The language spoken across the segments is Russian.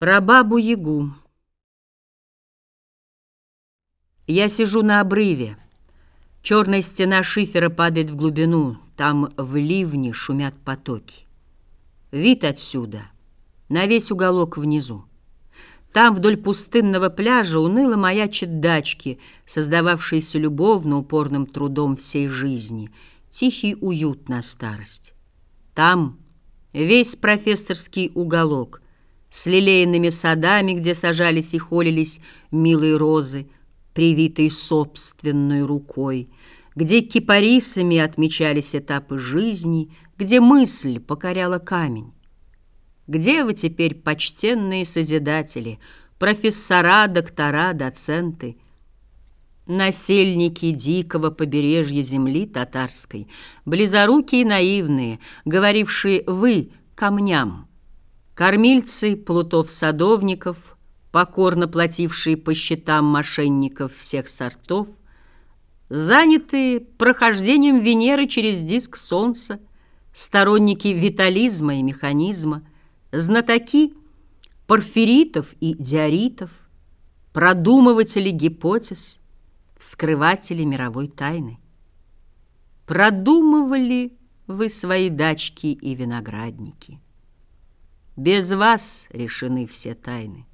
Про бабу-ягу. Я сижу на обрыве. Черная стена шифера падает в глубину. Там в ливне шумят потоки. Вид отсюда на весь уголок внизу. Там вдоль пустынного пляжа уныло маячат дачки, создававшиеся любовно упорным трудом всей жизни. Тихий уют на старость. Там весь профессорский уголок — с лилейными садами, где сажались и холились милые розы, привитые собственной рукой, где кипарисами отмечались этапы жизни, где мысль покоряла камень. Где вы теперь, почтенные созидатели, профессора, доктора, доценты, насельники дикого побережья земли татарской, близорукие и наивные, говорившие «вы» камням, Кормильцы плутов-садовников, покорно платившие по счетам мошенников всех сортов, заняты прохождением Венеры через диск Солнца, сторонники витализма и механизма, знатоки порфиритов и диоритов, продумыватели гипотез, вскрыватели мировой тайны. Продумывали вы свои дачки и виноградники. Без вас решены все тайны.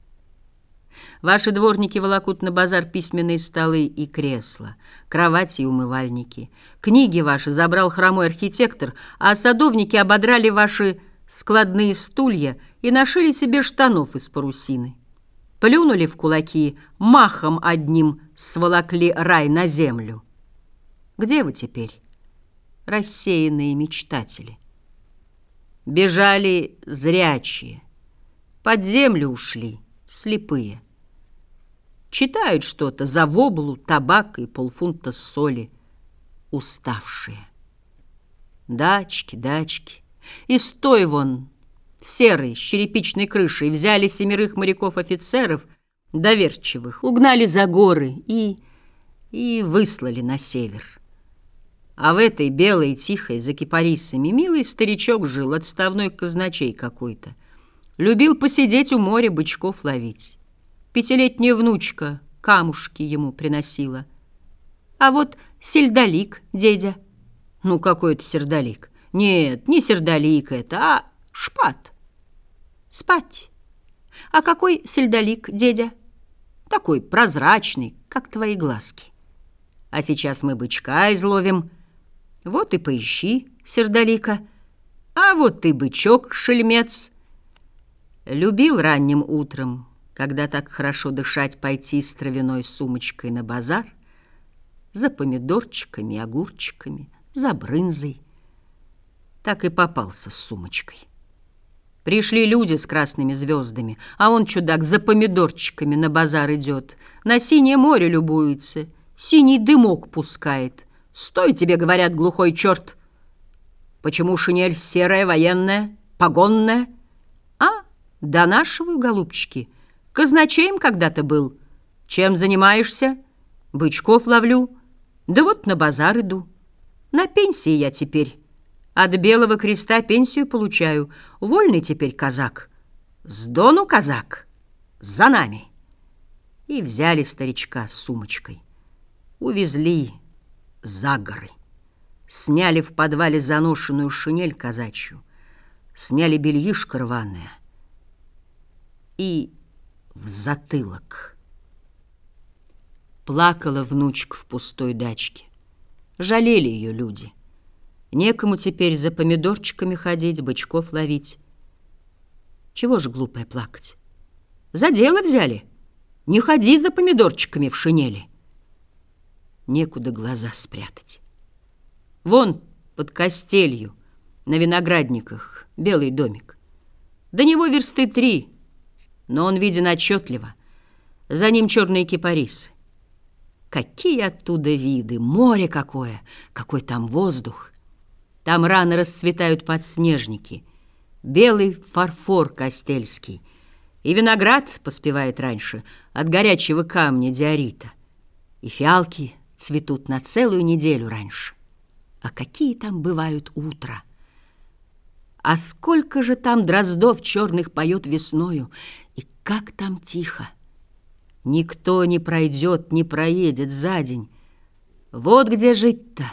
Ваши дворники волокут на базар письменные столы и кресла, кровати и умывальники. Книги ваши забрал хромой архитектор, а садовники ободрали ваши складные стулья и нашили себе штанов из парусины. Плюнули в кулаки, махом одним сволокли рай на землю. Где вы теперь, рассеянные мечтатели? Бежали зрячие, под землю ушли слепые. Читают что-то за воблу, табак и полфунта соли, уставшие. Дачки, дачки, и стой вон, серый, с черепичной крышей, взяли семерых моряков-офицеров, доверчивых, угнали за горы и... и выслали на север. А в этой белой, тихой, за кипарисами, милый старичок жил, отставной казначей какой-то. Любил посидеть у моря, бычков ловить. Пятилетняя внучка камушки ему приносила. А вот сельдолик, дедя. Ну, какой это сердолик? Нет, не сердолик это, а шпат. Спать. А какой сельдолик, дедя? Такой прозрачный, как твои глазки. А сейчас мы бычка изловим, вот и поищи, сердолика. А вот ты, бычок, шельмец. Любил ранним утром, когда так хорошо дышать, пойти с травяной сумочкой на базар, за помидорчиками, огурчиками, за брынзой. Так и попался с сумочкой. Пришли люди с красными звездами, а он, чудак, за помидорчиками на базар идет, на синее море любуется, синий дымок пускает — «Стой тебе, — говорят, — глухой черт! Почему шинель серая, военная, погонная? А, донашиваю, голубчики, казначеем когда-то был. Чем занимаешься? Бычков ловлю. Да вот на базар иду. На пенсии я теперь. От Белого Креста пенсию получаю. Вольный теперь казак. С дону казак. За нами. И взяли старичка с сумочкой. Увезли за горы. Сняли в подвале заношенную шинель казачью, сняли бельишко рваное и в затылок. Плакала внучка в пустой дачке. Жалели ее люди. Некому теперь за помидорчиками ходить, бычков ловить. Чего же глупое плакать? За дело взяли. Не ходи за помидорчиками в шинели некуда глаза спрятать. Вон под костелью, на виноградниках, белый домик. До него версты три, но он виден отчетливо. За ним черные кипарисы. Какие оттуда виды, море какое, какой там воздух. Там рано расцветают подснежники, белый фарфор костельский, и виноград поспевает раньше от горячего камня диорита, и фиалки — цветут на целую неделю раньше. А какие там бывают утра! А сколько же там дроздов черных поет весною, и как там тихо. Никто не пройдет, не проедет за день. Вот где жить-то.